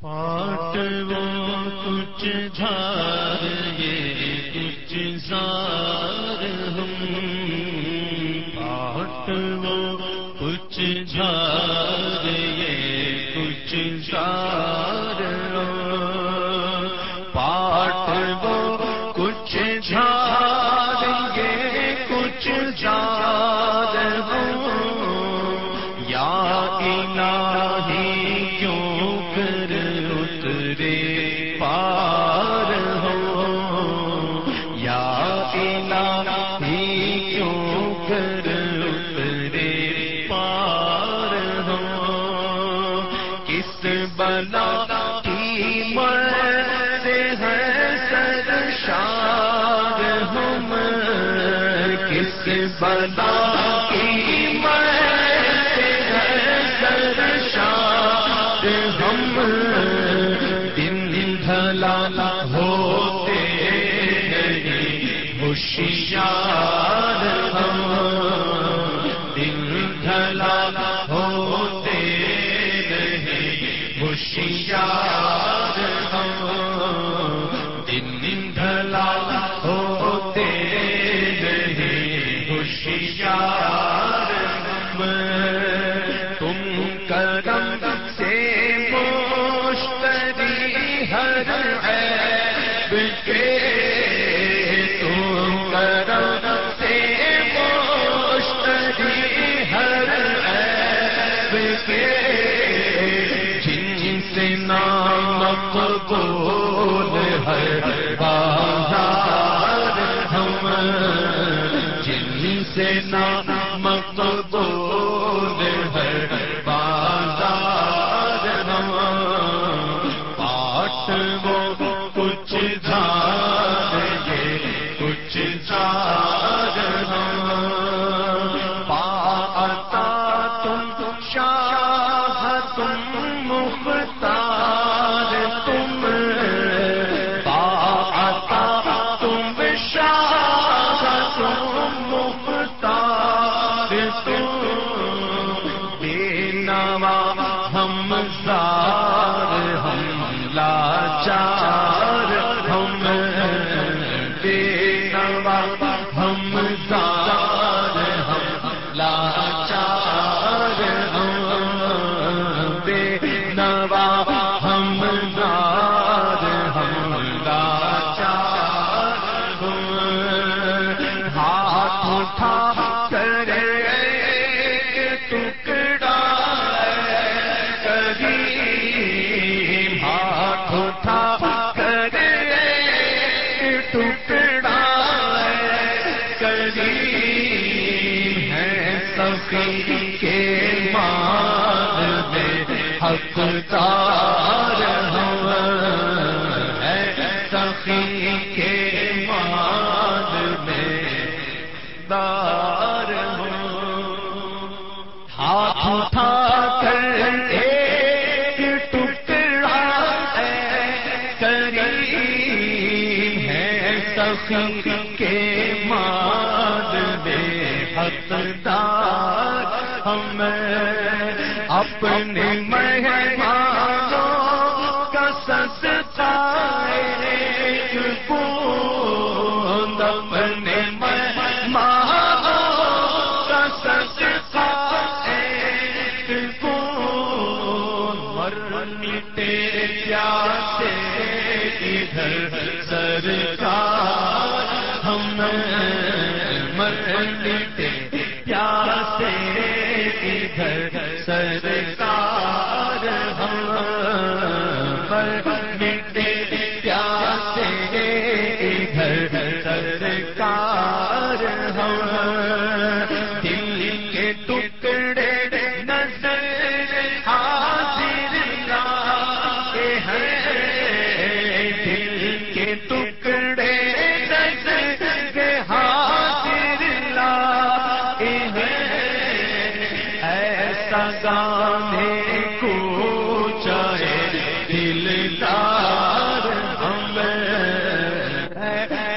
پاٹ وہ کچھ جھار یہ کچھ زار ہم۔ پاٹ وہ کچھ جھار یہ کچھ زار پاٹ وہ کچھ جھار یہ کچھ جار ہم۔ یا کس بلا کی مرد ہے سرشار ہم کس بلا کی مرد ہم دن ڈھلا ہوتے ہوشیار نہیں جن مقبول ہے۔ بازار ہم پاٹ وہ کچھ دھار نوا میں ہم ہے سخی کے مان میں دار ہوں۔ ہاتھ اٹھا کر ایک ٹکڑا کریم ہے سخی حقدار ہم اپنے مہمانوں کا سستا اپنے مہمانوں کا سستا مرتے پیاسے ادھر سرکار ہم مرتے پیاسے ادھر سرکار ہم مرتے پیاسے ادھر سرکار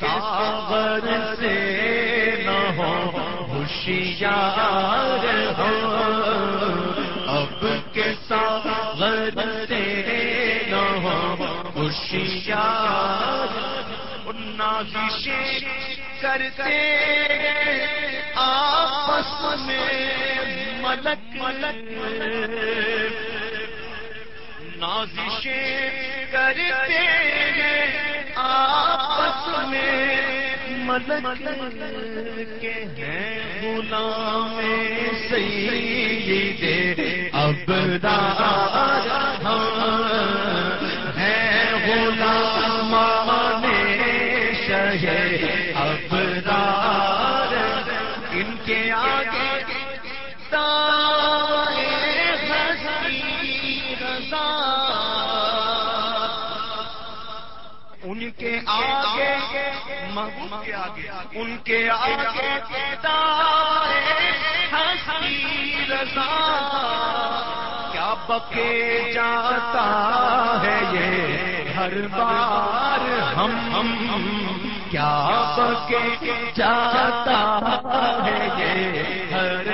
ساغر سے نہ ہو، ہوشیار ہو۔ اب کے ساغر سے نہ ہو، ہوشیار نازشیں کرتے آپس میں ملک ملک نازشیں کرتے ہیں آپس میں ملک کے ہیں غلام سید ابدار ہیں غلام شہ ابدار ان کے آگے محبوب کے آگے، ان کے آگے ہستی رضا کیا بکے جاتا ہے یہ؟ ہر بار ہم ہم کیا بکے جاتا ہے یہ؟ ہر